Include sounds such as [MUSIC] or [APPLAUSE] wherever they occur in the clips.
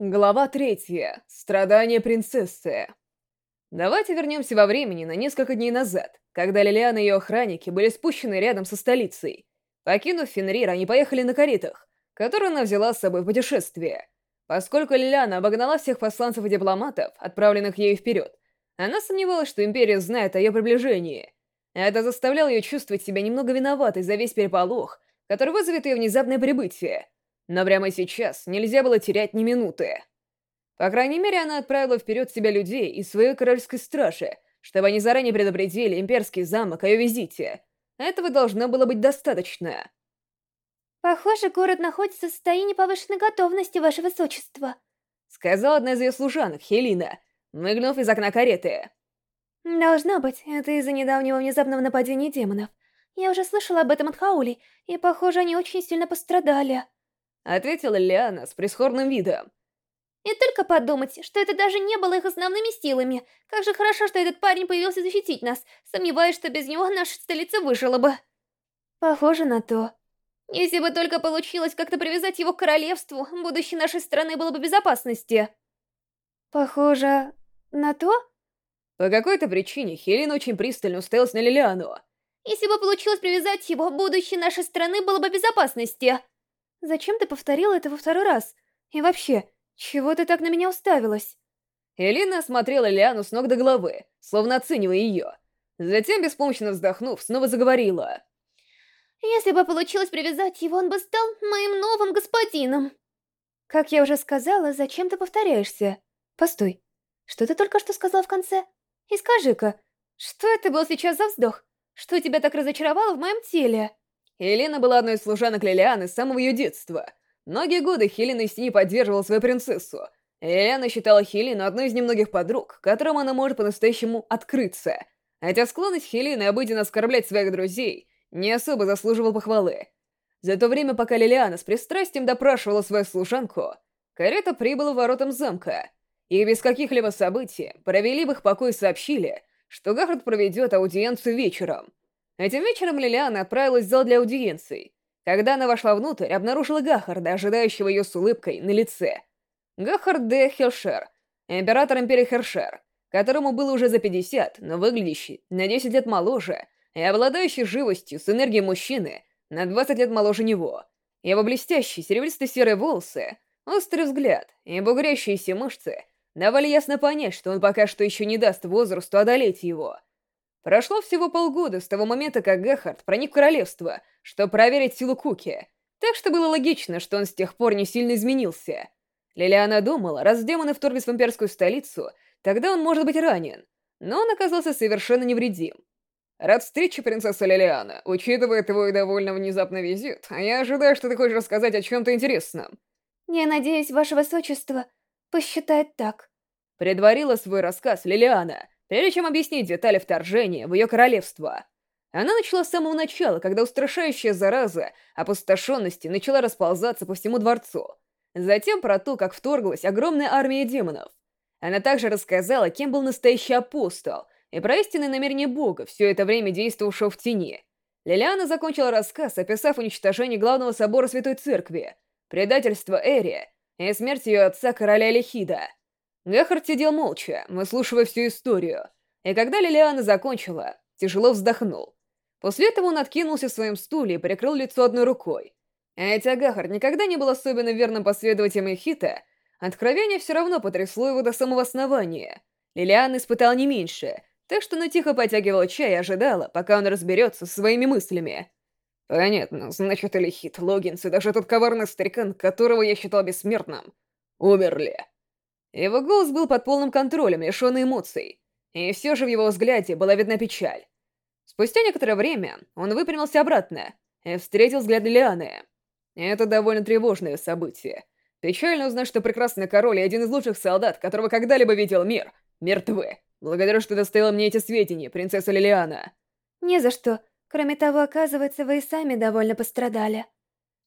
Глава третья. Страдания принцессы. Давайте вернемся во времени на несколько дней назад, когда Лилиан и ее охранники были спущены рядом со столицей. Покинув Фенрир, они поехали на каретах, которые она взяла с собой в путешествие. Поскольку Лилиана обогнала всех посланцев и дипломатов, отправленных ею вперед, она сомневалась, что Империя знает о ее приближении. Это заставляло ее чувствовать себя немного виноватой за весь переполох, который вызовет ее внезапное прибытие — но прямо сейчас нельзя было терять ни минуты. По крайней мере, она отправила вперед себя людей из своей королевской стражи, чтобы они заранее предупредили имперский замок о ее визите. Этого должно было быть достаточно. «Похоже, город находится в состоянии повышенной готовности, ваше высочество», сказала одна из ее служанок, Хелина, мыгнув из окна кареты. «Должно быть, это из-за недавнего внезапного нападения демонов. Я уже слышала об этом от Хаули, и, похоже, они очень сильно пострадали» ответила Лиана с прискорбным видом. И только подумать, что это даже не было их основными силами. Как же хорошо, что этот парень появился защитить нас. Сомневаюсь, что без него наша столица выжила бы. Похоже на то. Если бы только получилось как-то привязать его к королевству, будущее нашей страны было бы в безопасности. Похоже на то? По какой-то причине Хелен очень пристально уставилась на Лилиану. Если бы получилось привязать его, будущее нашей страны было бы в безопасности. Зачем ты повторила это во второй раз? И вообще, чего ты так на меня уставилась?» Элина осмотрела Лиану с ног до головы, словно оценивая ее. Затем, беспомощно вздохнув, снова заговорила. «Если бы получилось привязать его, он бы стал моим новым господином!» «Как я уже сказала, зачем ты повторяешься? Постой, что ты только что сказал в конце? И скажи-ка, что это был сейчас за вздох? Что тебя так разочаровало в моем теле?» Елена была одной из служанок Лилианы с самого ее детства. Многие годы Хелена из тени поддерживала свою принцессу. Лилиана считала Хелену одной из немногих подруг, которым она может по-настоящему открыться. Хотя склонность Хелены обыденно оскорблять своих друзей не особо заслуживал похвалы. За то время, пока Лилиана с пристрастием допрашивала свою служанку, карета прибыла воротам замка, и без каких-либо событий провели в их покой сообщили, что Гахард проведет аудиенцию вечером. Этим вечером Лилиана отправилась в зал для аудиенций. Когда она вошла внутрь, обнаружила Гахарда, ожидающего ее с улыбкой на лице. Гахард де Хелшер, император империи Хершер, которому было уже за 50, но выглядящий на 10 лет моложе и обладающий живостью с энергией мужчины на 20 лет моложе него. Его блестящие серебристо-серые волосы, острый взгляд и бугрящиеся мышцы давали ясно понять, что он пока что еще не даст возрасту одолеть его — Прошло всего полгода с того момента, как Гехард проник в королевство, чтобы проверить силу Куки, так что было логично, что он с тех пор не сильно изменился. Лилиана думала, раз демоны вторглись в имперскую столицу, тогда он может быть ранен, но он оказался совершенно невредим. «Рад встрече, принцесса Лилиана. Учитывая твой довольно внезапный визит, я ожидаю, что ты хочешь рассказать о чем-то интересном». «Я надеюсь, ваше высочество посчитает так», — предварила свой рассказ Лилиана — Прежде чем объяснить детали вторжения в ее королевство, она начала с самого начала, когда устрашающая зараза опустошенности начала расползаться по всему дворцу. Затем про то, как вторглась огромная армия демонов. Она также рассказала, кем был настоящий апостол, и про истинное намерение Бога, все это время действовавшего в тени. Лилиана закончила рассказ, описав уничтожение главного собора Святой Церкви, предательство Эри и смерть ее отца, короля Лихида. Гехард сидел молча, выслушивая всю историю, и когда Лилиана закончила, тяжело вздохнул. После этого он откинулся в своем стуле и прикрыл лицо одной рукой. Хотя Гахард никогда не был особенно верным последователем Эхита, откровение все равно потрясло его до самого основания. Лилиан испытал не меньше, так что она тихо потягивала чай и ожидала, пока он разберется со своими мыслями. Понятно, значит, Элихит, Логинс и даже тот коварный старикан, которого я считал бессмертным, умерли. Его голос был под полным контролем, лишенный эмоций. И все же в его взгляде была видна печаль. Спустя некоторое время он выпрямился обратно и встретил взгляд Лианы. Это довольно тревожное событие. Печально узнать, что прекрасный король и один из лучших солдат, которого когда-либо видел мир, мертвы. Благодарю, что доставила мне эти сведения, принцесса Лилиана. Не за что. Кроме того, оказывается, вы и сами довольно пострадали.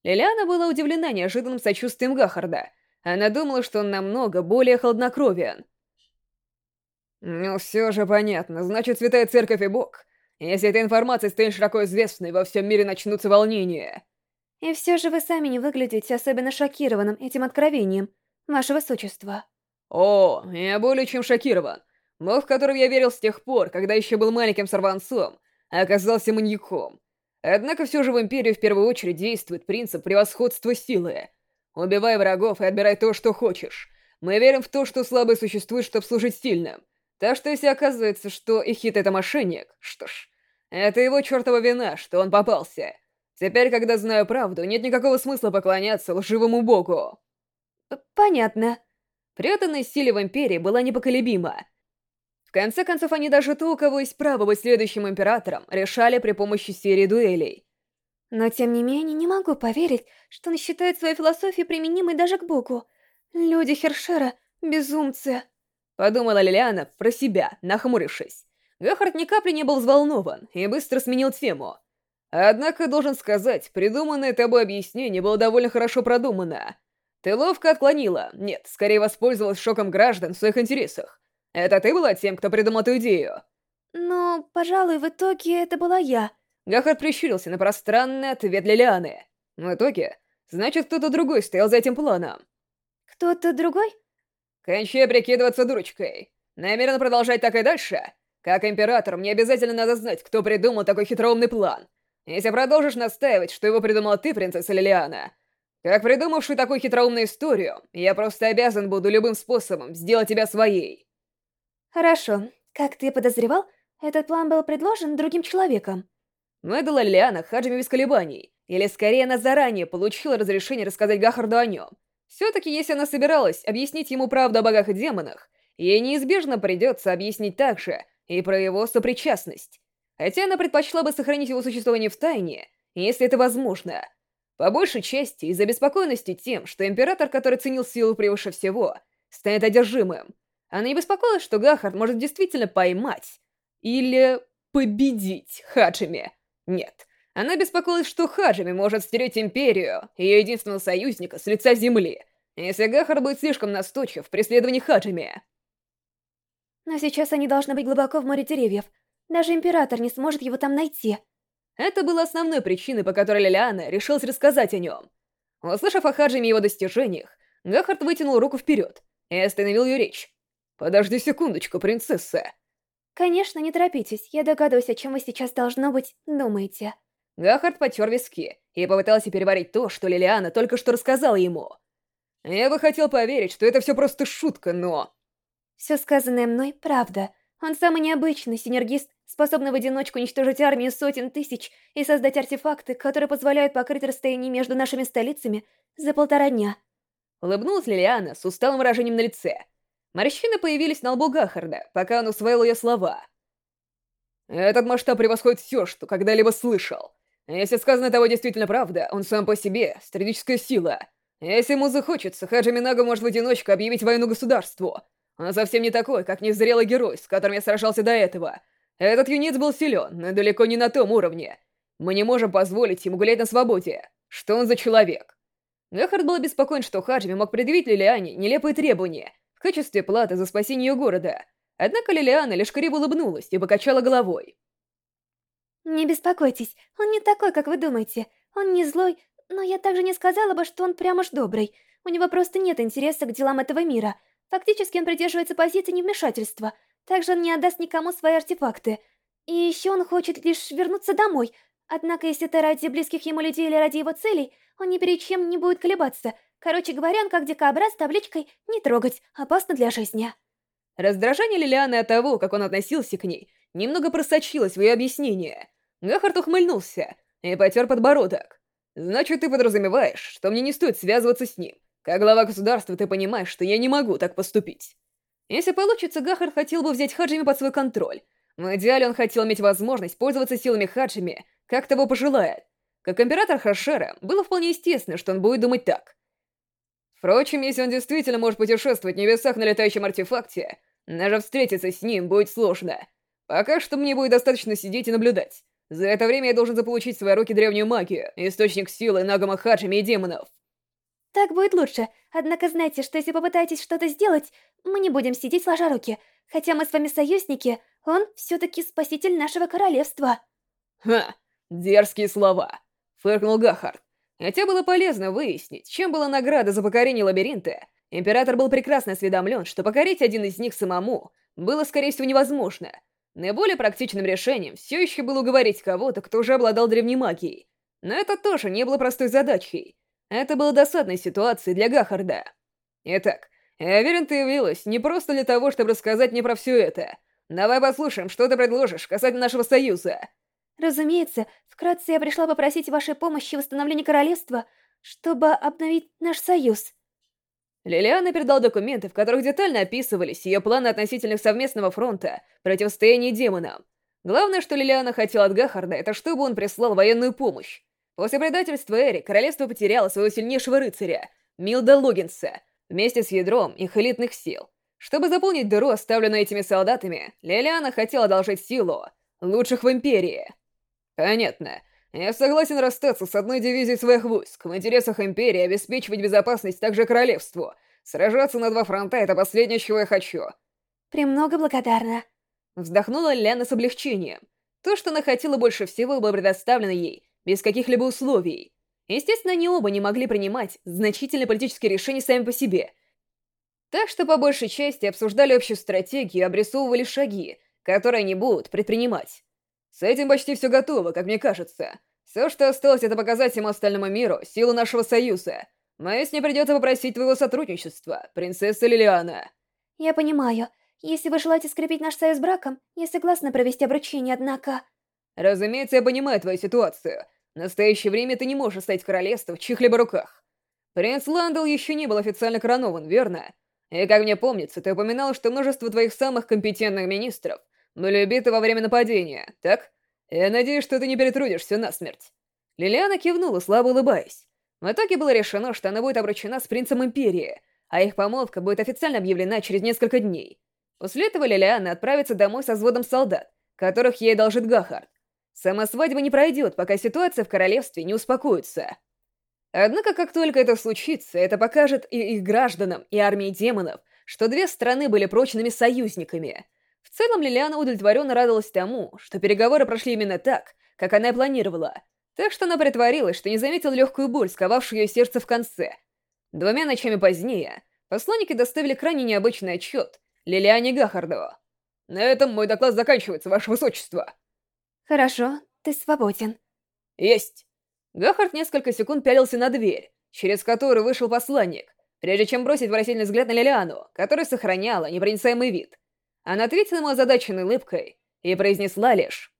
Лилиана была удивлена неожиданным сочувствием Гахарда — она думала, что он намного более холоднокровен. Ну, все же понятно. Значит, Святая Церковь и Бог. Если эта информация станет широко известной, во всем мире начнутся волнения. И все же вы сами не выглядите особенно шокированным этим откровением. ваше высочество. О, я более чем шокирован. Бог, в которого я верил с тех пор, когда еще был маленьким сорванцом, оказался маньяком. Однако все же в Империи в первую очередь действует принцип превосходства силы. Убивай врагов и отбирай то, что хочешь. Мы верим в то, что слабый существует, чтобы служить сильным. Так что если оказывается, что Ихит — это мошенник, что ж, это его чертова вина, что он попался. Теперь, когда знаю правду, нет никакого смысла поклоняться лживому богу. Понятно. Преданность силе в Империи была непоколебима. В конце концов, они даже то, у кого есть право быть следующим императором, решали при помощи серии дуэлей. Но тем не менее, не могу поверить, что он считает свою философию применимой даже к Богу. Люди Хершера — безумцы. Подумала Лилиана про себя, нахмурившись. Гахард ни капли не был взволнован и быстро сменил тему. Однако, должен сказать, придуманное тобой объяснение было довольно хорошо продумано. Ты ловко отклонила, нет, скорее воспользовалась шоком граждан в своих интересах. Это ты была тем, кто придумал эту идею? Но, пожалуй, в итоге это была я. Гахард прищурился на пространный ответ Лилианы. В итоге, значит, кто-то другой стоял за этим планом. Кто-то другой? Кончай прикидываться дурочкой. Намерен продолжать так и дальше? Как император, мне обязательно надо знать, кто придумал такой хитроумный план. Если продолжишь настаивать, что его придумала ты, принцесса Лилиана, как придумавший такую хитроумную историю, я просто обязан буду любым способом сделать тебя своей. Хорошо. Как ты подозревал, этот план был предложен другим человеком. Мэдала Лиана Хаджими без колебаний, или скорее она заранее получила разрешение рассказать Гахарду о нем. Все-таки если она собиралась объяснить ему правду о богах и демонах, ей неизбежно придется объяснить также и про его сопричастность. Хотя она предпочла бы сохранить его существование в тайне, если это возможно. По большей части из-за беспокойности тем, что император, который ценил силу превыше всего, станет одержимым. Она не беспокоилась, что Гахард может действительно поймать или победить Хаджими. Нет, она беспокоилась, что Хаджими может стереть Империю, ее единственного союзника, с лица земли, если Гахард будет слишком настойчив в преследовании Хаджими. Но сейчас они должны быть глубоко в море деревьев. Даже Император не сможет его там найти. Это было основной причиной, по которой Лилиана решилась рассказать о нем. Услышав о Хаджиме и его достижениях, Гахард вытянул руку вперед и остановил ее речь. «Подожди секундочку, принцесса!» «Конечно, не торопитесь. Я догадываюсь, о чем вы сейчас, должно быть, думаете». Гахард потер виски и попытался переварить то, что Лилиана только что рассказала ему. «Я бы хотел поверить, что это все просто шутка, но...» «Все сказанное мной — правда. Он самый необычный синергист, способный в одиночку уничтожить армию сотен тысяч и создать артефакты, которые позволяют покрыть расстояние между нашими столицами за полтора дня». Улыбнулась Лилиана с усталым выражением на лице. Морщины появились на лбу Гахарда, пока он усвоил ее слова. Этот масштаб превосходит все, что когда-либо слышал. Если сказано того действительно правда, он сам по себе — стратегическая сила. Если ему захочется, Хаджи Минага может в одиночку объявить войну государству. Он совсем не такой, как незрелый герой, с которым я сражался до этого. Этот юнец был силен, но далеко не на том уровне. Мы не можем позволить ему гулять на свободе. Что он за человек? Гахард был обеспокоен, что Хаджими мог предъявить Лилиане нелепые требования, в качестве платы за спасение города. Однако Лилиана лишь криво улыбнулась и покачала головой. «Не беспокойтесь, он не такой, как вы думаете. Он не злой, но я также не сказала бы, что он прям уж добрый. У него просто нет интереса к делам этого мира. Фактически он придерживается позиции невмешательства. Также он не отдаст никому свои артефакты. И еще он хочет лишь вернуться домой. Однако, если это ради близких ему людей или ради его целей, он ни перед чем не будет колебаться. Короче говоря, он как дикобраз с табличкой «Не трогать, опасно для жизни». Раздражение Лилианы от того, как он относился к ней, немного просочилось в ее объяснение. Гахард ухмыльнулся и потер подбородок. «Значит, ты подразумеваешь, что мне не стоит связываться с ним. Как глава государства ты понимаешь, что я не могу так поступить». Если получится, Гахард хотел бы взять Хаджими под свой контроль. В идеале он хотел иметь возможность пользоваться силами Хаджими, как того пожелает. Как император Хашера, было вполне естественно, что он будет думать так. Впрочем, если он действительно может путешествовать в небесах на летающем артефакте, даже встретиться с ним будет сложно. Пока что мне будет достаточно сидеть и наблюдать. За это время я должен заполучить в свои руки древнюю магию, источник силы Нагама Хаджими и демонов. Так будет лучше. Однако знайте, что если попытаетесь что-то сделать, мы не будем сидеть сложа руки. Хотя мы с вами союзники, он все-таки спаситель нашего королевства. Ха, дерзкие слова. Фыркнул Гахард. Хотя было полезно выяснить, чем была награда за покорение лабиринта, Император был прекрасно осведомлен, что покорить один из них самому было, скорее всего, невозможно. Наиболее практичным решением все еще было уговорить кого-то, кто уже обладал древней магией. Но это тоже не было простой задачей. Это было досадной ситуацией для Гахарда. Итак, я уверен, ты явилась не просто для того, чтобы рассказать мне про все это. Давай послушаем, что ты предложишь касательно нашего союза. Разумеется, вкратце я пришла попросить вашей помощи в восстановлении королевства, чтобы обновить наш союз. Лилиана передал документы, в которых детально описывались ее планы относительно совместного фронта противостояния демонам. Главное, что Лилиана хотела от Гахарда, это чтобы он прислал военную помощь. После предательства Эри, королевство потеряло своего сильнейшего рыцаря, Милда Логинса, вместе с ядром их элитных сил. Чтобы заполнить дыру, оставленную этими солдатами, Лилиана хотела одолжить силу лучших в Империи. Понятно. Я согласен расстаться с одной дивизией своих войск. В интересах Империи обеспечивать безопасность также королевству. Сражаться на два фронта — это последнее, чего я хочу. «Премного благодарна». Вздохнула Ляна с облегчением. То, что она хотела больше всего, было предоставлено ей, без каких-либо условий. Естественно, они оба не могли принимать значительные политические решения сами по себе. Так что по большей части обсуждали общую стратегию и обрисовывали шаги, которые они будут предпринимать. С этим почти все готово, как мне кажется. Все, что осталось, это показать всему остальному миру силу нашего союза. Моюсь, мне придется попросить твоего сотрудничества, принцесса Лилиана. Я понимаю. Если вы желаете скрепить наш союз браком, я согласна провести обручение, однако... Разумеется, я понимаю твою ситуацию. В настоящее время ты не можешь стать королевством в чьих-либо руках. Принц Ландл еще не был официально коронован, верно? И как мне помнится, ты упоминал, что множество твоих самых компетентных министров убиты во время нападения, так? Я надеюсь, что ты не перетрудишься насмерть. Лилиана кивнула, слабо улыбаясь. В итоге было решено, что она будет обручена с принцем Империи, а их помолвка будет официально объявлена через несколько дней. После этого Лилиана отправится домой со взводом солдат, которых ей должит Гахард. Сама свадьба не пройдет, пока ситуация в королевстве не успокоится. Однако, как только это случится, это покажет и их гражданам, и армии демонов, что две страны были прочными союзниками. В целом, Лилиана удовлетворенно радовалась тому, что переговоры прошли именно так, как она и планировала. Так что она притворилась, что не заметила легкую боль, сковавшую ее сердце в конце. Двумя ночами позднее посланники доставили крайне необычный отчет Лилиане Гахарду. «На этом мой доклад заканчивается, Ваше Высочество». «Хорошо, ты свободен». «Есть». Гахард несколько секунд пялился на дверь, через которую вышел посланник, прежде чем бросить выразительный взгляд на Лилиану, которая сохраняла непроницаемый вид. Она ответила ему озадаченной улыбкой и произнесла лишь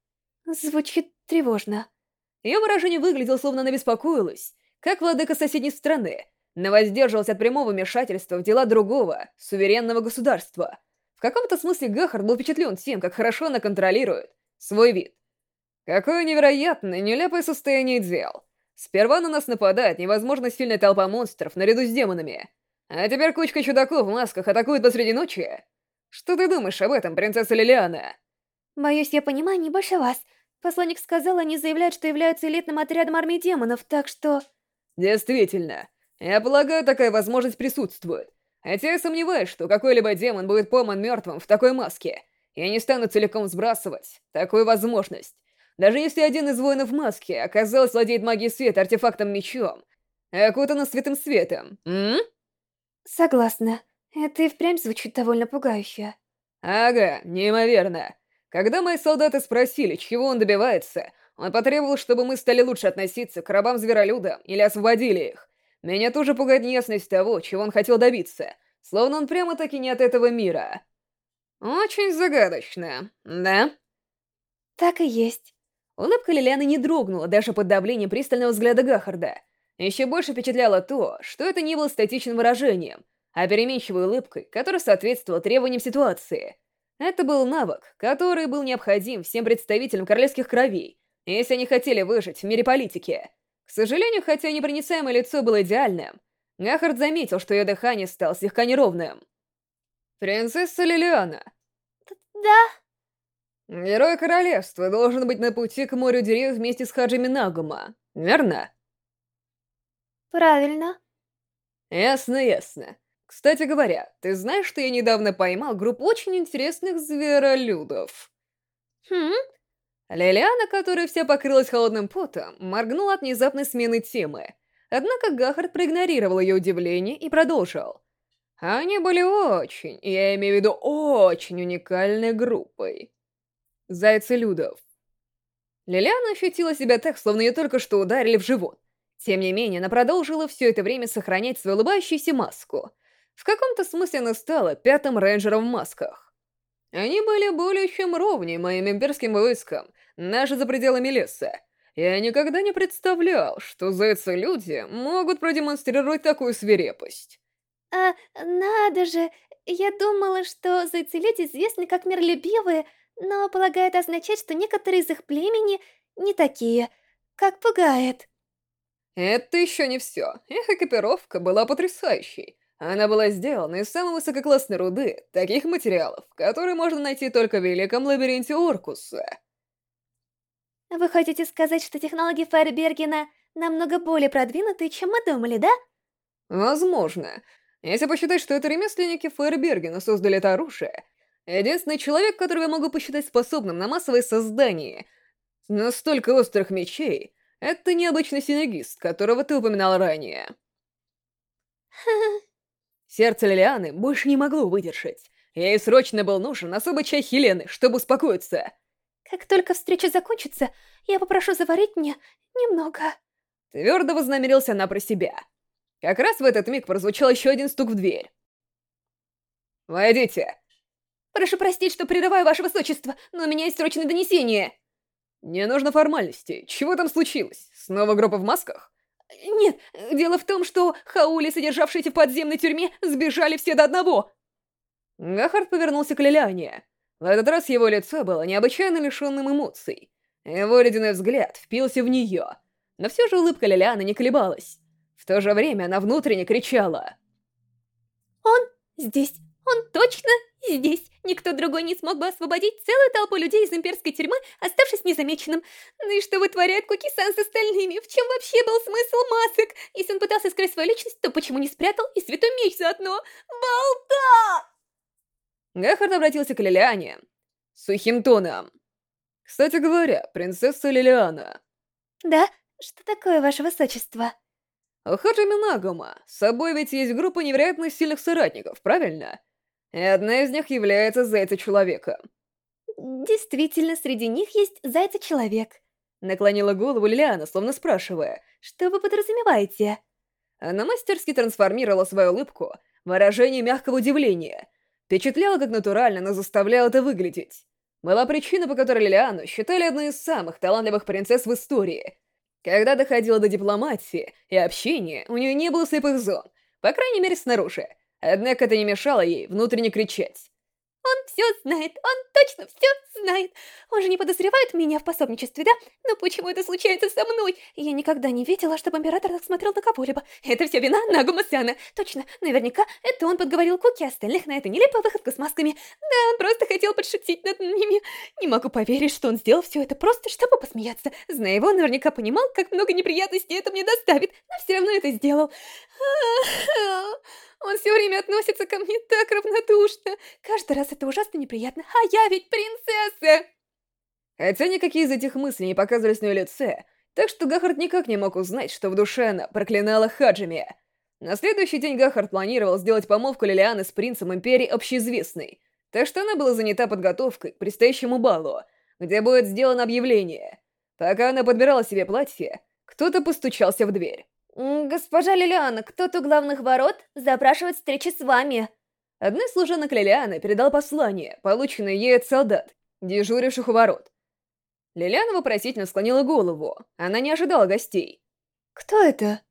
«Звучит тревожно». Ее выражение выглядело, словно она беспокоилась, как владыка соседней страны, но воздерживалась от прямого вмешательства в дела другого, суверенного государства. В каком-то смысле Гахард был впечатлен тем, как хорошо она контролирует свой вид. Какое невероятное, нелепое состояние дел. Сперва на нас нападает невозможно сильная толпа монстров наряду с демонами. А теперь кучка чудаков в масках атакует посреди ночи. Что ты думаешь об этом, принцесса Лилиана? Боюсь, я понимаю не больше вас. Посланник сказал, они заявляют, что являются элитным отрядом армии демонов, так что... Действительно. Я полагаю, такая возможность присутствует. Хотя я сомневаюсь, что какой-либо демон будет пойман мертвым в такой маске. Я не стану целиком сбрасывать такую возможность. Даже если один из воинов в маске оказался владеет магией света артефактом-мечом, окутанным светым светом, м? Согласна. Это и впрямь звучит довольно пугающе. Ага, неимоверно. Когда мои солдаты спросили, чего он добивается, он потребовал, чтобы мы стали лучше относиться к рабам-зверолюдам или освободили их. Меня тоже пугает неясность того, чего он хотел добиться, словно он прямо-таки не от этого мира. Очень загадочно, да? Так и есть. Улыбка Лилианы не дрогнула даже под давлением пристального взгляда Гахарда. Еще больше впечатляло то, что это не было статичным выражением, а переменчивой улыбкой, которая соответствовала требованиям ситуации. Это был навык, который был необходим всем представителям королевских кровей, если они хотели выжить в мире политики. К сожалению, хотя непроницаемое лицо было идеальным, Гахард заметил, что ее дыхание стало слегка неровным. «Принцесса Лилиана». «Да?» Герой королевства должен быть на пути к морю деревьев вместе с Хаджими Нагума, верно? Правильно. Ясно, ясно. Кстати говоря, ты знаешь, что я недавно поймал группу очень интересных зверолюдов? Хм? Лилиана, которая вся покрылась холодным потом, моргнула от внезапной смены темы. Однако Гахард проигнорировал ее удивление и продолжил. Они были очень, я имею в виду очень уникальной группой. Зайцы Людов. Лилиана ощутила себя так, словно ее только что ударили в живот. Тем не менее, она продолжила все это время сохранять свою улыбающуюся маску. В каком-то смысле она стала пятым рейнджером в масках. Они были более чем ровнее моим имперским войскам, даже за пределами леса. Я никогда не представлял, что зайцы-люди могут продемонстрировать такую свирепость. А, надо же, я думала, что зайцы-люди известны как миролюбивые, но, полагаю, это означает, что некоторые из их племени не такие, как пугает. Это еще не все. Их экипировка была потрясающей. Она была сделана из самой высококлассной руды, таких материалов, которые можно найти только в Великом Лабиринте Оркуса. Вы хотите сказать, что технологии Фаербергена намного более продвинутые, чем мы думали, да? Возможно. Если посчитать, что это ремесленники Фаербергена создали это оружие, единственный человек, которого я могу посчитать способным на массовое создание настолько острых мечей, это необычный синергист, которого ты упоминал ранее. [LAUGHS] Сердце Лилианы больше не могло выдержать. Ей срочно был нужен особый чай Хелены, чтобы успокоиться. Как только встреча закончится, я попрошу заварить мне немного. Твердо вознамерился она про себя. Как раз в этот миг прозвучал еще один стук в дверь. «Войдите!» «Прошу простить, что прерываю ваше высочество, но у меня есть срочное донесение!» «Не нужно формальностей. Чего там случилось? Снова группа в масках?» «Нет, дело в том, что хаули, содержавшиеся в подземной тюрьме, сбежали все до одного!» Гахард повернулся к Лилиане. В этот раз его лицо было необычайно лишенным эмоций. Его ледяной взгляд впился в нее. Но все же улыбка Лилианы не колебалась. В то же время она внутренне кричала. «Он здесь! Он точно здесь! Никто другой не смог бы освободить целую толпу людей из имперской тюрьмы, оставшись незамеченным. Ну и что вытворяет Куки-сан с остальными? В чем вообще был смысл масок? Если он пытался скрыть свою личность, то почему не спрятал и святой меч заодно? Балда! Гахард обратился к Лилиане сухим тоном. «Кстати говоря, принцесса Лилиана». «Да? Что такое, ваше высочество?» Хаджими Нагума с собой ведь есть группа невероятно сильных соратников, правильно? И одна из них является Зайца-человеком. Действительно, среди них есть Зайца-человек. Наклонила голову Лилиана, словно спрашивая, что вы подразумеваете? Она мастерски трансформировала свою улыбку в выражение мягкого удивления. Впечатляла, как натурально, но заставляла это выглядеть. Была причина, по которой Лилиану считали одной из самых талантливых принцесс в истории. Когда доходило до дипломатии и общения, у нее не было слепых зон, по крайней мере снаружи. Однако это не мешало ей внутренне кричать. Он все знает, он точно все знает. Он же не подозревает меня в пособничестве, да? Но почему это случается со мной? Я никогда не видела, чтобы император так смотрел на кого-либо. Это все вина Нагума-сяна. Точно, наверняка, это он подговорил Куки остальных на эту нелепую выходку с масками. Да, он просто хотел подшутить над ними. Не могу поверить, что он сделал все это просто, чтобы посмеяться. Зная его, наверняка понимал, как много неприятностей это мне доставит, но все равно это сделал. Он все время относится ко мне так равнодушно. Каждый раз это ужасно неприятно, а я ведь принцесса! Хотя никакие из этих мыслей не показывались на ее лице, так что Гахард никак не мог узнать, что в душе она проклинала Хаджими. На следующий день Гахард планировал сделать помолвку Лилианы с принцем Империи общеизвестной, так что она была занята подготовкой к предстоящему балу, где будет сделано объявление. Пока она подбирала себе платье, кто-то постучался в дверь. «Госпожа Лилиана, кто-то у главных ворот запрашивает встречи с вами». Одна из служанок Лилианы передала послание, полученное ей от солдат, дежуривших у ворот. Лилиана вопросительно склонила голову. Она не ожидала гостей. «Кто это?»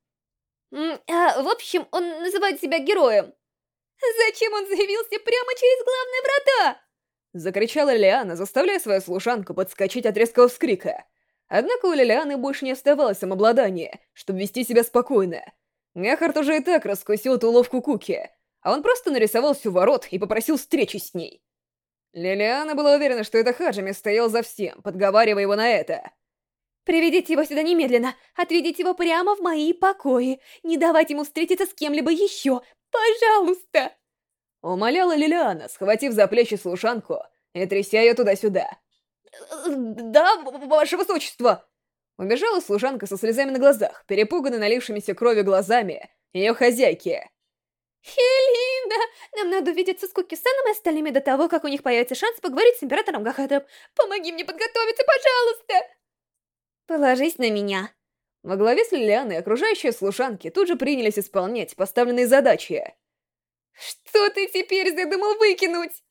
а, «В общем, он называет себя героем». «Зачем он заявился прямо через главные врата?» Закричала Лилиана, заставляя свою служанку подскочить от резкого вскрика. Однако у Лилианы больше не оставалось самообладания, чтобы вести себя спокойно. Гахард уже и так раскусил эту уловку Куки, а он просто нарисовал всю ворот и попросил встречи с ней. Лилиана была уверена, что это Хаджими стоял за всем, подговаривая его на это. «Приведите его сюда немедленно! Отведите его прямо в мои покои! Не давайте ему встретиться с кем-либо еще! Пожалуйста!» Умоляла Лилиана, схватив за плечи служанку и тряся ее туда-сюда. «Да, ваше высочество!» Убежала служанка со слезами на глазах, перепуганной налившимися кровью глазами ее хозяйки. «Хелин!» Да, нам надо увидеться с Куки-саном и остальными до того, как у них появится шанс поговорить с императором Гахадром. Помоги мне подготовиться, пожалуйста! Положись на меня. Во главе с Лилианой окружающие служанки тут же принялись исполнять поставленные задачи. «Что ты теперь задумал выкинуть?»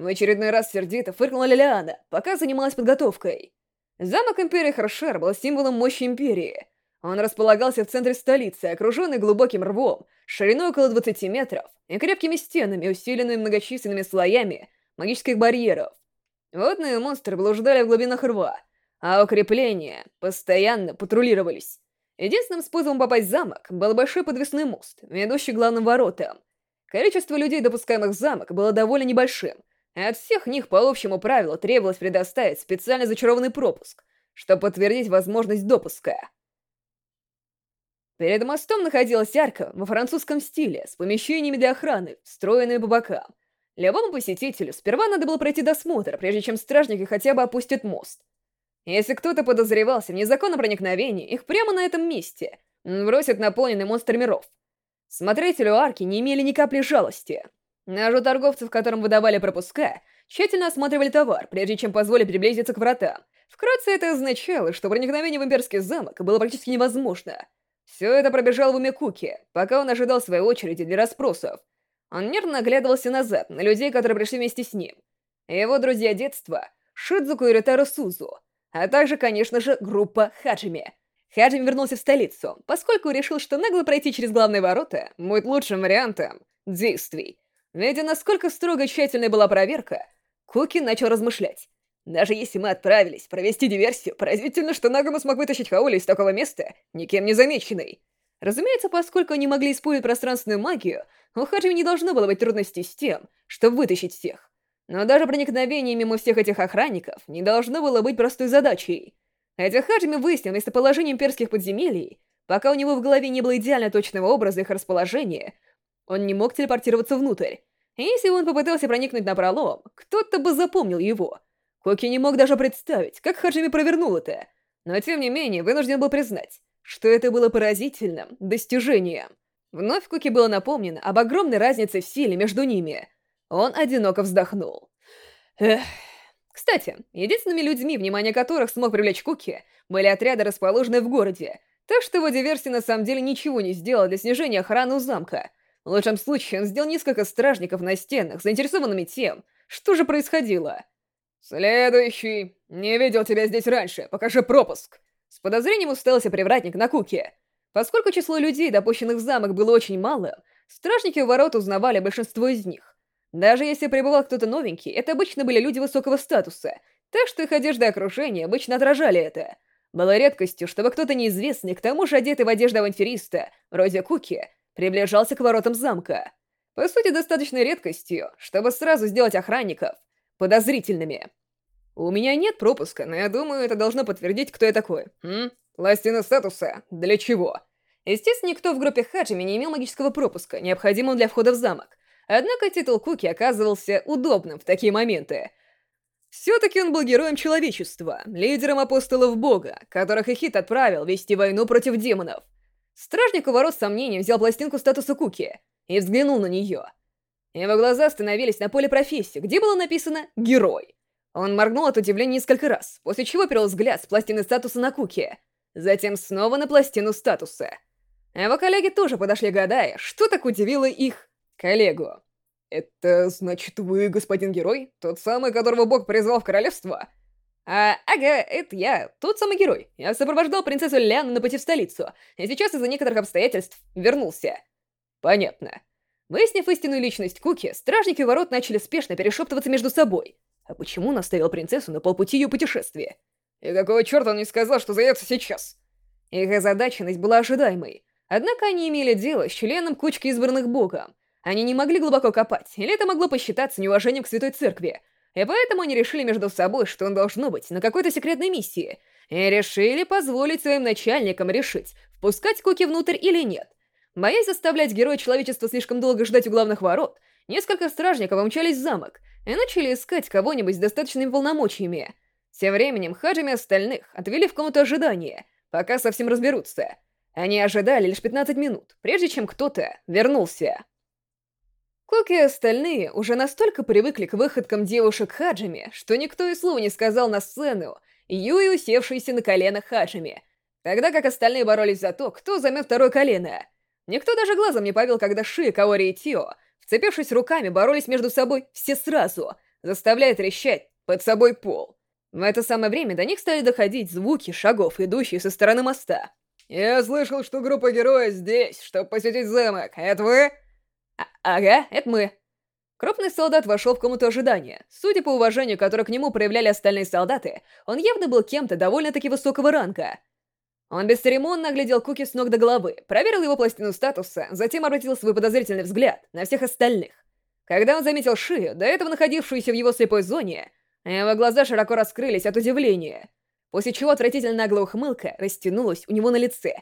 В очередной раз сердито фыркнула Лилиана, пока занималась подготовкой. Замок Империи Харшер был символом мощи Империи. Он располагался в центре столицы, окруженный глубоким рвом, шириной около 20 метров и крепкими стенами, усиленными многочисленными слоями магических барьеров. Водные монстры блуждали в глубинах рва, а укрепления постоянно патрулировались. Единственным способом попасть в замок был большой подвесной мост, ведущий к главным воротам. Количество людей, допускаемых в замок, было довольно небольшим, от всех них по общему правилу требовалось предоставить специально зачарованный пропуск, чтобы подтвердить возможность допуска. Перед мостом находилась арка во французском стиле, с помещениями для охраны, встроенными по бокам. Любому посетителю сперва надо было пройти досмотр, прежде чем стражники хотя бы опустят мост. Если кто-то подозревался в незаконном проникновении, их прямо на этом месте бросят наполненный монстр миров. Смотрителю арки не имели ни капли жалости. Даже торговцев, которым выдавали пропуска, тщательно осматривали товар, прежде чем позволили приблизиться к вратам. Вкратце это означало, что проникновение в имперский замок было практически невозможно. Все это пробежало в уме Куки, пока он ожидал своей очереди для расспросов. Он нервно оглядывался назад, на людей, которые пришли вместе с ним. Его друзья детства — Шидзуку и Ритару Сузу — а также, конечно же, группа Хаджими. Хаджими вернулся в столицу, поскольку решил, что нагло пройти через главные ворота будет лучшим вариантом действий. Видя, насколько строго тщательная была проверка, Куки начал размышлять. Даже если мы отправились провести диверсию, поразительно, что Нагама смог вытащить Хаули из такого места, никем не замеченный. Разумеется, поскольку они могли использовать пространственную магию, у Хаджими не должно было быть трудностей с тем, чтобы вытащить всех. Но даже проникновение мимо всех этих охранников не должно было быть простой задачей. Хотя Хаджими выяснил местоположение имперских подземелий, пока у него в голове не было идеально точного образа их расположения, он не мог телепортироваться внутрь. Если он попытался проникнуть на пролом, кто-то бы запомнил его. Коки не мог даже представить, как Хаджими провернул это, но тем не менее вынужден был признать, что это было поразительным достижением. Вновь Куки было напомнено об огромной разнице в силе между ними — он одиноко вздохнул. Эх. Кстати, единственными людьми, внимание которых смог привлечь Куки, были отряды, расположенные в городе, так что его диверсия на самом деле ничего не сделала для снижения охраны у замка. В лучшем случае он сделал несколько стражников на стенах, заинтересованными тем, что же происходило. «Следующий! Не видел тебя здесь раньше, покажи пропуск!» С подозрением уставился привратник на Куки. Поскольку число людей, допущенных в замок, было очень малым, стражники у ворот узнавали большинство из них. Даже если прибывал кто-то новенький, это обычно были люди высокого статуса, так что их одежда и окружение обычно отражали это. Было редкостью, чтобы кто-то неизвестный, к тому же одетый в одежду авантюриста, вроде Куки, приближался к воротам замка. По сути, достаточной редкостью, чтобы сразу сделать охранников подозрительными. У меня нет пропуска, но я думаю, это должно подтвердить, кто я такой. М? Пластина статуса? Для чего? Естественно, никто в группе Хаджими не имел магического пропуска, необходимого для входа в замок. Однако титул Куки оказывался удобным в такие моменты. Все-таки он был героем человечества, лидером апостолов Бога, которых Эхит отправил вести войну против демонов. Стражник у ворот с сомнением взял пластинку статуса Куки и взглянул на нее. Его глаза остановились на поле профессии, где было написано «Герой». Он моргнул от удивления несколько раз, после чего перевел взгляд с пластины статуса на Куки, затем снова на пластину статуса. Его коллеги тоже подошли, гадая, что так удивило их коллегу. «Это значит, вы, господин герой? Тот самый, которого бог призвал в королевство?» «А, ага, это я, тот самый герой. Я сопровождал принцессу Лиану на пути в столицу, и сейчас из-за некоторых обстоятельств вернулся». «Понятно». Выяснив истинную личность Куки, стражники ворот начали спешно перешептываться между собой. А почему он оставил принцессу на полпути ее путешествия? И какого черта он не сказал, что зайдется сейчас? Их озадаченность была ожидаемой. Однако они имели дело с членом кучки избранных богом, они не могли глубоко копать, или это могло посчитаться неуважением к Святой Церкви, и поэтому они решили между собой, что он должно быть на какой-то секретной миссии, и решили позволить своим начальникам решить, впускать Куки внутрь или нет. Боясь заставлять героя человечества слишком долго ждать у главных ворот, несколько стражников умчались в замок и начали искать кого-нибудь с достаточными полномочиями. Тем временем Хаджими остальных отвели в комнату ожидания, пока совсем разберутся. Они ожидали лишь 15 минут, прежде чем кто-то вернулся. Куки и остальные уже настолько привыкли к выходкам девушек Хаджими, что никто и слова не сказал на сцену, Юи, усевшийся на колено Хаджими, тогда как остальные боролись за то, кто займет второе колено. Никто даже глазом не повел, когда Ши, Каори и Тио, вцепившись руками, боролись между собой все сразу, заставляя трещать под собой пол. В это самое время до них стали доходить звуки шагов, идущие со стороны моста. «Я слышал, что группа героев здесь, чтобы посетить замок. Это вы?» А «Ага, это мы». Крупный солдат вошел в комнату ожидания. Судя по уважению, которое к нему проявляли остальные солдаты, он явно был кем-то довольно-таки высокого ранга. Он бесцеремонно оглядел Куки с ног до головы, проверил его пластину статуса, затем обратил свой подозрительный взгляд на всех остальных. Когда он заметил Шию, до этого находившуюся в его слепой зоне, его глаза широко раскрылись от удивления, после чего отвратительно наглая ухмылка растянулась у него на лице.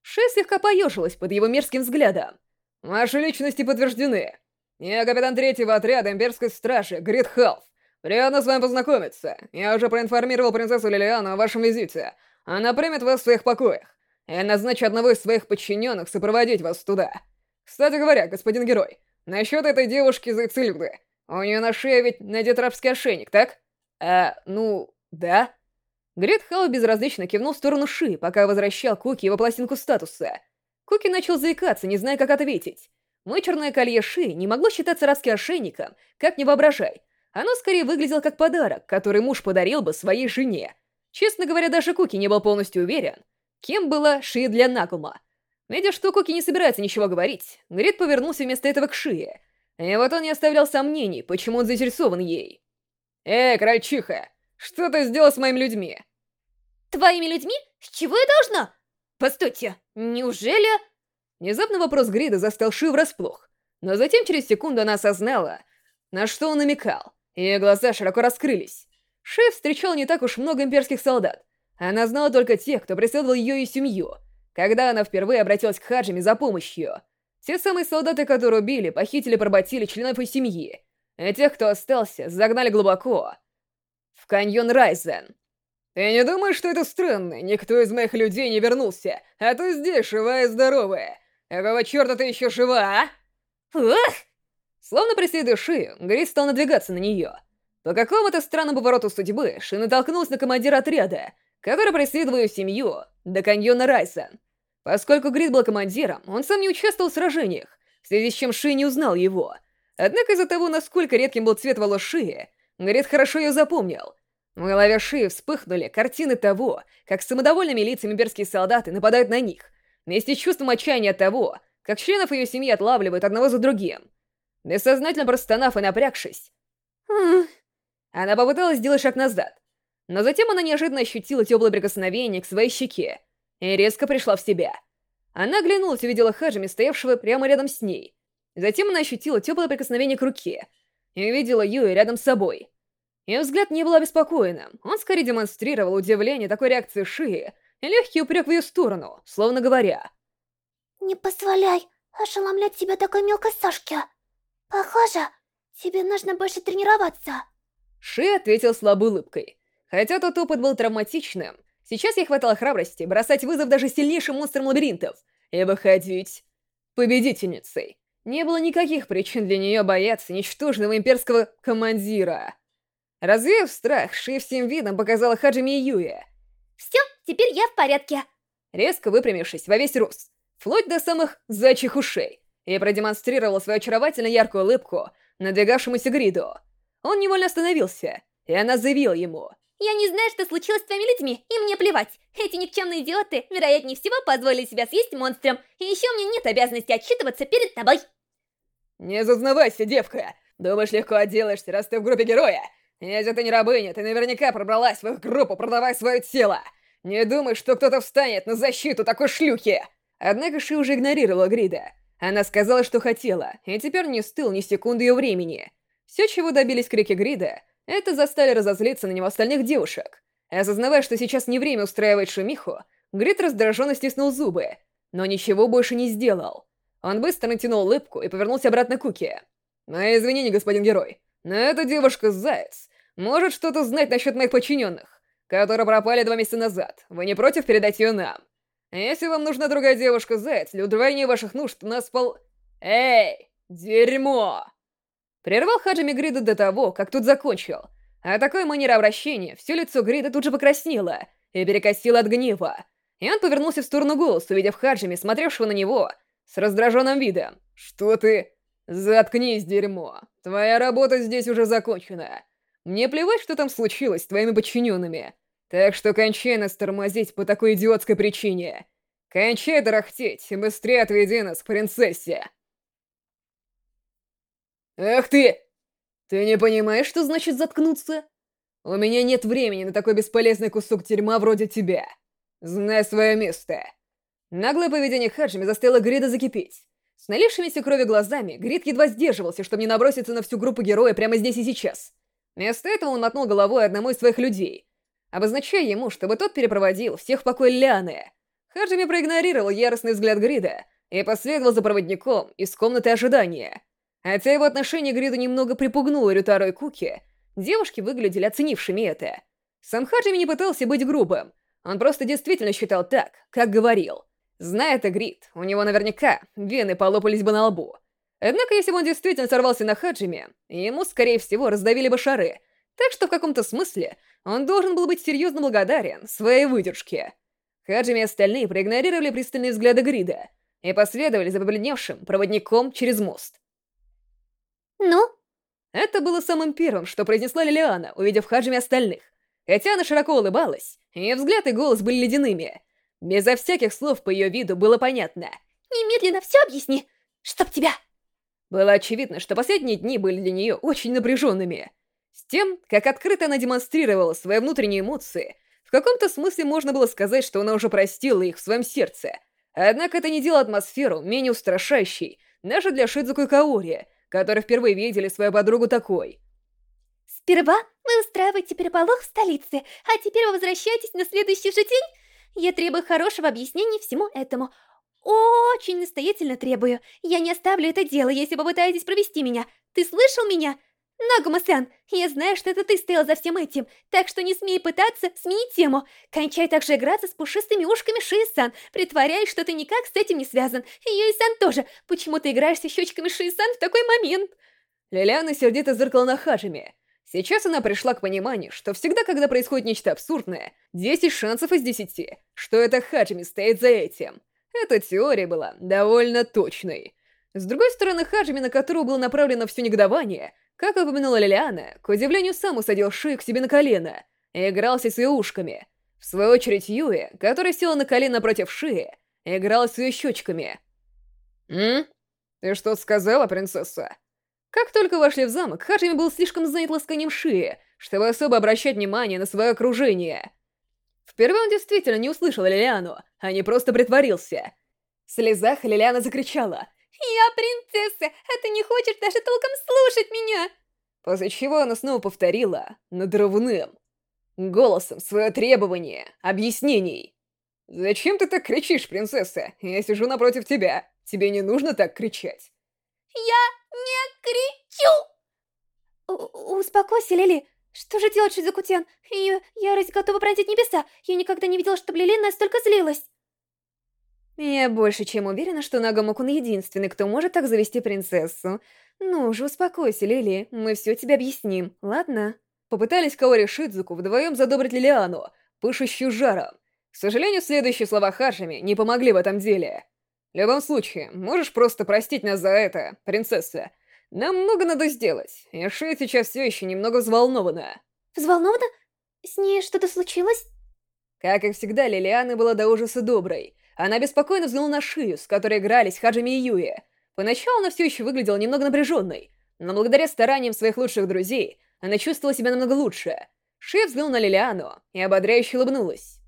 Шия слегка поежилась под его мерзким взглядом. Ваши личности подтверждены. Я капитан третьего отряда имперской стражи, Грит Халф. Приятно с вами познакомиться. Я уже проинформировал принцессу Лилиану о вашем визите. Она примет вас в своих покоях. Я назначу одного из своих подчиненных сопроводить вас туда. Кстати говоря, господин герой, насчет этой девушки из Ицилюды. У нее на шее ведь надет рабский ошейник, так? А, ну, да. Грит Халф безразлично кивнул в сторону Ши, пока возвращал Куки его пластинку статуса — Куки начал заикаться, не зная, как ответить. Мычерное колье Ши не могло считаться рабским ошейником, как не воображай. Оно скорее выглядело как подарок, который муж подарил бы своей жене. Честно говоря, даже Куки не был полностью уверен, кем была Ши для Накума. Видя, что Куки не собирается ничего говорить, Грит повернулся вместо этого к Шие. И вот он не оставлял сомнений, почему он заинтересован ей. «Эй, крольчиха, что ты сделал с моими людьми?» «Твоими людьми? С чего я должна?» «Постойте, неужели...» Внезапно вопрос Грида застал Ши врасплох, но затем через секунду она осознала, на что он намекал, ее глаза широко раскрылись. Ши встречал не так уж много имперских солдат. Она знала только тех, кто преследовал ее и семью, когда она впервые обратилась к Хаджиме за помощью. Те самые солдаты, которые убили, похитили, поработили членов ее семьи, и тех, кто остался, загнали глубоко в каньон Райзен. «Ты не думаешь, что это странно? Никто из моих людей не вернулся, а ты здесь, живая и здоровая. Какого черта ты еще жива, а?» «Ух!» Словно преследуя Шию, Грис стал надвигаться на нее. По какому-то странному повороту судьбы Ши натолкнулась на командира отряда, который преследовал ее семью до каньона Райсан. Поскольку Грит был командиром, он сам не участвовал в сражениях, в связи с чем Ши не узнал его. Однако из-за того, насколько редким был цвет волос Шии, Грит хорошо ее запомнил — в голове Шии вспыхнули картины того, как самодовольными лицами имперские солдаты нападают на них, вместе с чувством отчаяния от того, как членов ее семьи отлавливают одного за другим. Бессознательно простонав и напрягшись, она попыталась сделать шаг назад, но затем она неожиданно ощутила теплое прикосновение к своей щеке и резко пришла в себя. Она оглянулась и увидела Хаджими, стоявшего прямо рядом с ней. Затем она ощутила теплое прикосновение к руке и увидела Юи рядом с собой — ее взгляд не был обеспокоенным, он скорее демонстрировал удивление такой реакции Шии и легкий упрек в ее сторону, словно говоря. «Не позволяй ошеломлять тебя такой мелкой Сашке. Похоже, тебе нужно больше тренироваться». Ши ответил слабой улыбкой. Хотя тот опыт был травматичным, сейчас ей хватало храбрости бросать вызов даже сильнейшим монстрам лабиринтов и выходить победительницей. Не было никаких причин для нее бояться ничтожного имперского командира. Развеяв страх, Ши всем видом показала Хаджими и Юе. «Все, теперь я в порядке!» Резко выпрямившись во весь рост, вплоть до самых зайчих ушей, и продемонстрировала свою очаровательно яркую улыбку надвигавшемуся Гриду. Он невольно остановился, и она заявила ему. «Я не знаю, что случилось с твоими людьми, и мне плевать. Эти никчемные идиоты, вероятнее всего, позволили себя съесть монстром, и еще у меня нет обязанности отчитываться перед тобой». «Не зазнавайся, девка! Думаешь, легко отделаешься, раз ты в группе героя? Если ты не рабыня, ты наверняка пробралась в их группу, продавая свое тело. Не думай, что кто-то встанет на защиту такой шлюхи. Однако Ши уже игнорировала Грида. Она сказала, что хотела, и теперь не стыл ни секунды ее времени. Все, чего добились крики Грида, это заставили разозлиться на него остальных девушек. Осознавая, что сейчас не время устраивать шумиху, Грид раздраженно стиснул зубы, но ничего больше не сделал. Он быстро натянул улыбку и повернулся обратно к Куки. «Мои извинения, господин герой. Но эта девушка-заяц может что-то знать насчет моих подчиненных, которые пропали два месяца назад. Вы не против передать ее нам? Если вам нужна другая девушка-заяц для удовлетворения ваших нужд, у нас пол... Эй, дерьмо! Прервал Хаджими Грида до того, как тут закончил. А такой манера обращения все лицо Грида тут же покраснело и перекосило от гнева. И он повернулся в сторону голоса, увидев Хаджими, смотревшего на него с раздраженным видом. «Что ты...» «Заткнись, дерьмо. Твоя работа здесь уже закончена. Мне плевать, что там случилось с твоими подчиненными. Так что кончай нас тормозить по такой идиотской причине. Кончай тарахтеть и быстрее отведи нас к принцессе!» «Ах ты! Ты не понимаешь, что значит заткнуться? У меня нет времени на такой бесполезный кусок тюрьма вроде тебя. Знай свое место!» Наглое поведение Хаджими заставило Грида закипеть. С налившимися крови глазами, Грид едва сдерживался, чтобы не наброситься на всю группу героя прямо здесь и сейчас. Вместо этого он мотнул головой одному из своих людей, обозначая ему, чтобы тот перепроводил всех в покой Лианы. Хаджими проигнорировал яростный взгляд Грида и последовал за проводником из комнаты ожидания. Хотя его отношение к Гриду немного припугнуло Рютару и Куки, девушки выглядели оценившими это. Сам Хаджими не пытался быть грубым, он просто действительно считал так, как говорил. Зная это Грид, у него наверняка вены полопались бы на лбу. Однако, если бы он действительно сорвался на Хаджиме, ему, скорее всего, раздавили бы шары, так что в каком-то смысле он должен был быть серьезно благодарен своей выдержке. Хаджими и остальные проигнорировали пристальные взгляды Грида и последовали за побледневшим проводником через мост. «Ну?» Это было самым первым, что произнесла Лилиана, увидев Хаджими остальных. Хотя она широко улыбалась, ее взгляд и голос были ледяными — Безо всяких слов по ее виду было понятно. «Немедленно все объясни, чтоб тебя...» Было очевидно, что последние дни были для нее очень напряженными. С тем, как открыто она демонстрировала свои внутренние эмоции, в каком-то смысле можно было сказать, что она уже простила их в своем сердце. Однако это не делало атмосферу менее устрашающей, даже для Шидзуку и Каори, которые впервые видели свою подругу такой. «Сперва вы устраиваете переполох в столице, а теперь вы возвращаетесь на следующий же день я требую хорошего объяснения всему этому. Очень настоятельно требую. Я не оставлю это дело, если попытаетесь провести меня. Ты слышал меня? Нагума-сан, я знаю, что это ты стоял за всем этим, так что не смей пытаться сменить тему. Кончай также играться с пушистыми ушками Шии-сан, притворяясь, что ты никак с этим не связан. И Юи-сан тоже. Почему ты играешься щечками Шии-сан в такой момент? Лилиана сердито зыркала на Хажими. Сейчас она пришла к пониманию, что всегда, когда происходит нечто абсурдное, 10 шансов из 10, что это Хаджими стоит за этим. Эта теория была довольно точной. С другой стороны, Хаджими, на которого было направлено все негодование, как упомянула Лилиана, к удивлению сам усадил Шию к себе на колено и игрался с ее ушками. В свою очередь Юи, которая села на колено против Шии, играла с ее щечками. «М? Ты что сказала, принцесса?» Как только вошли в замок, Хаджими был слишком занят ласканием шеи, чтобы особо обращать внимание на свое окружение. Впервые он действительно не услышал Лилиану, а не просто притворился. В слезах Лилиана закричала. «Я принцесса, а ты не хочешь даже толком слушать меня!» После чего она снова повторила, надрывным, голосом свое требование, объяснений. «Зачем ты так кричишь, принцесса? Я сижу напротив тебя. Тебе не нужно так кричать». «Я не кричу!» «Успокойся, Лили. Что же делать, Шизукутян? Ее ярость готова пройти небеса. Я никогда не видела, чтобы Лили настолько злилась». Я больше чем уверена, что Нагамокун единственный, кто может так завести принцессу. Ну же, успокойся, Лили, мы все тебе объясним, ладно? Попытались Каори Шидзуку вдвоем задобрить Лилиану, пышущую жаром. К сожалению, следующие слова Хашами не помогли в этом деле. В любом случае, можешь просто простить нас за это, принцесса. Нам много надо сделать, и Ши сейчас все еще немного взволнована. Взволнована? С ней что-то случилось? Как и всегда, Лилиана была до ужаса доброй. Она беспокойно взглянула на Шию, с которой игрались Хаджими и Юи. Поначалу она все еще выглядела немного напряженной, но благодаря стараниям своих лучших друзей, она чувствовала себя намного лучше. Шия взглянула на Лилиану и ободряюще улыбнулась.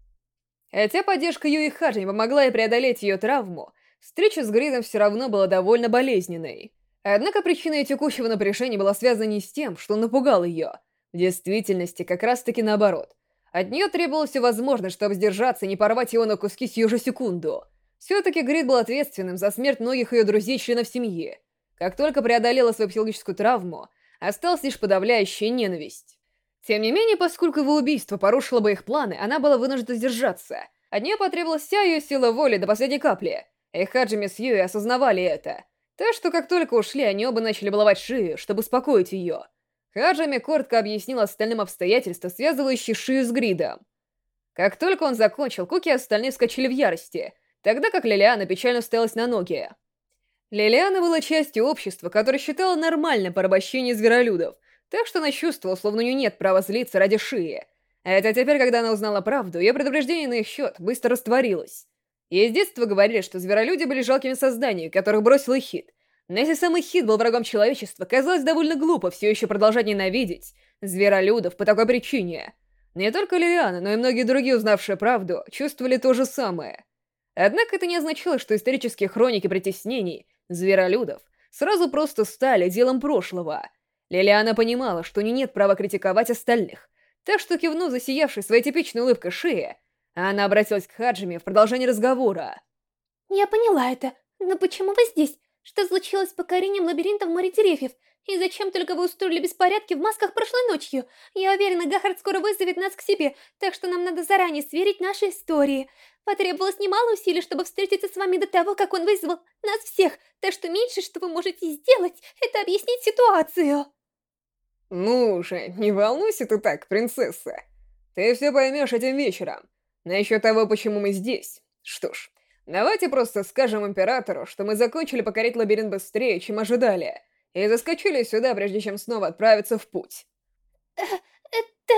Хотя поддержка Юи и Хаджими помогла ей преодолеть ее травму, Встреча с Гридом все равно была довольно болезненной. Однако причина ее текущего напряжения была связана не с тем, что напугал ее. В действительности, как раз-таки наоборот. От нее требовалось все возможное, чтобы сдержаться и не порвать его на куски сию же секунду. Все-таки Грид был ответственным за смерть многих ее друзей и членов семьи. Как только преодолела свою психологическую травму, осталась лишь подавляющая ненависть. Тем не менее, поскольку его убийство порушило бы их планы, она была вынуждена сдержаться. От нее потребовалась вся ее сила воли до последней капли — и Хаджими с Юи осознавали это. Так что как только ушли, они оба начали баловать шею, чтобы успокоить ее. Хаджами коротко объяснил остальным обстоятельства, связывающие шею с Гридом. Как только он закончил, Куки и остальные вскочили в ярости, тогда как Лилиана печально стоялась на ноги. Лилиана была частью общества, которое считало нормальным порабощение зверолюдов, так что она чувствовала, словно у нее нет права злиться ради шеи. Это теперь, когда она узнала правду, ее предупреждение на их счет быстро растворилось. Ей с детства говорили, что зверолюди были жалкими созданиями, которых бросил их хит. Но если самый хит был врагом человечества, казалось довольно глупо все еще продолжать ненавидеть зверолюдов по такой причине. Не только Лилиана, но и многие другие, узнавшие правду, чувствовали то же самое. Однако это не означало, что исторические хроники притеснений зверолюдов сразу просто стали делом прошлого. Лилиана понимала, что у нее нет права критиковать остальных, так что кивнув засиявшей своей типичной улыбкой шеи, она обратилась к Хаджиме в продолжении разговора. «Я поняла это, но почему вы здесь? Что случилось с покорением лабиринта в море деревьев? И зачем только вы устроили беспорядки в масках прошлой ночью? Я уверена, Гахард скоро вызовет нас к себе, так что нам надо заранее сверить наши истории. Потребовалось немало усилий, чтобы встретиться с вами до того, как он вызвал нас всех, так что меньше, что вы можете сделать, это объяснить ситуацию». «Ну же, не волнуйся ты так, принцесса. Ты все поймешь этим вечером. Насчет того, почему мы здесь. Что ж, давайте просто скажем Императору, что мы закончили покорить лабиринт быстрее, чем ожидали, и заскочили сюда, прежде чем снова отправиться в путь». Э, «Это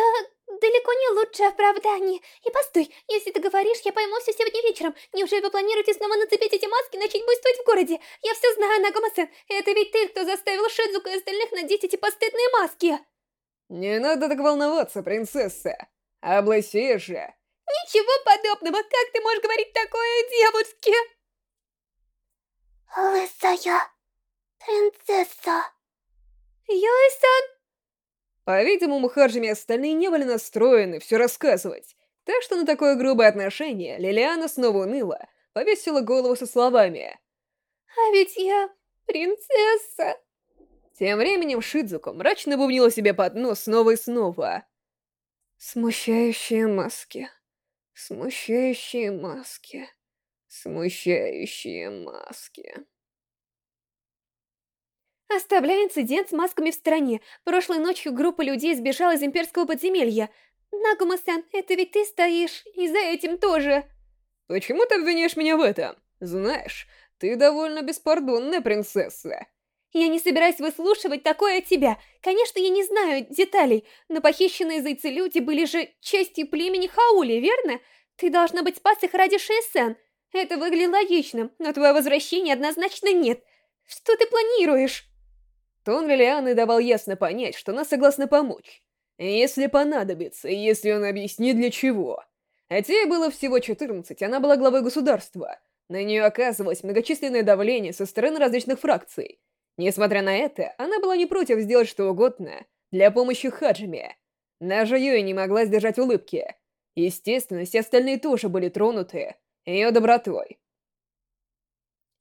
далеко не лучшее оправдание. И постой, если ты говоришь, я пойму все сегодня вечером. Неужели вы планируете снова нацепить эти маски и начать буйствовать в городе? Я все знаю, Нагома-сан. Это ведь ты, кто заставил Шидзука и остальных надеть эти постыдные маски. Не надо так волноваться, принцесса. Облысеешь же. Ничего подобного. Как ты можешь говорить такое девушке? Лысая принцесса. Юй-сан. По-видимому, Хаджими и остальные не были настроены все рассказывать, так что на такое грубое отношение Лилиана снова уныла, повесила голову со словами «А ведь я принцесса!» Тем временем Шидзуко мрачно бубнила себе под нос снова и снова. «Смущающие маски, смущающие маски, смущающие маски...» Оставляя инцидент с масками в стороне, прошлой ночью группа людей сбежала из имперского подземелья. Нагума-сан, это ведь ты стоишь, и за этим тоже. Почему ты обвиняешь меня в этом? Знаешь, ты довольно беспардонная принцесса. Я не собираюсь выслушивать такое от тебя. Конечно, я не знаю деталей, но похищенные зайцы-люди были же частью племени Хаули, верно? Ты должна быть спас их ради Шиэсэн. Это выглядит логичным, но твое возвращение однозначно нет. Что ты планируешь? Тон Лилианы давал ясно понять, что она согласна помочь. Если понадобится, если он объяснит для чего. Ей было всего 14, она была главой государства. На нее оказывалось многочисленное давление со стороны различных фракций. Несмотря на это, она была не против сделать что угодно для помощи Хаджиме. Даже Юэ не могла сдержать улыбки. Естественно, все остальные тоже были тронуты ее добротой.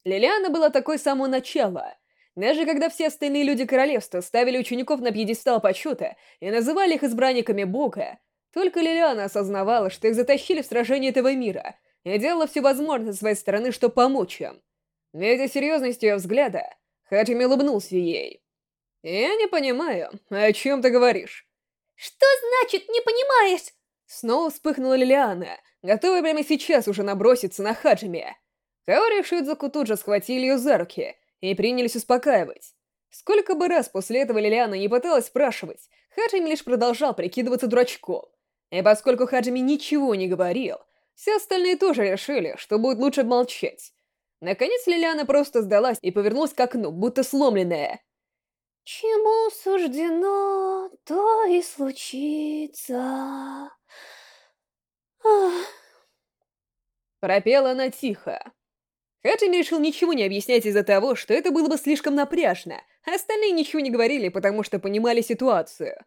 Лилиана была такой с самого начала — даже когда все остальные люди королевства ставили учеников на пьедестал почета и называли их избранниками бога, только Лилиана осознавала, что их затащили в сражение этого мира и делала все возможное со своей стороны, чтобы помочь им. Видя серьезность ее взгляда, Хатими улыбнулся ей. «Я не понимаю, о чем ты говоришь?» «Что значит «не понимаешь»?» Снова вспыхнула Лилиана, готовая прямо сейчас уже наброситься на Хаджими. Каори и Шидзуку тут же схватили ее за руки и принялись успокаивать. Сколько бы раз после этого Лилиана не пыталась спрашивать, Хаджими лишь продолжал прикидываться дурачком. И поскольку Хаджими ничего не говорил, все остальные тоже решили, что будет лучше молчать. Наконец Лилиана просто сдалась и повернулась к окну, будто сломленная. «Чему суждено, то и случится...» Ах. Пропела она тихо. Хатами решил ничего не объяснять из-за того, что это было бы слишком напряжно, а остальные ничего не говорили, потому что понимали ситуацию.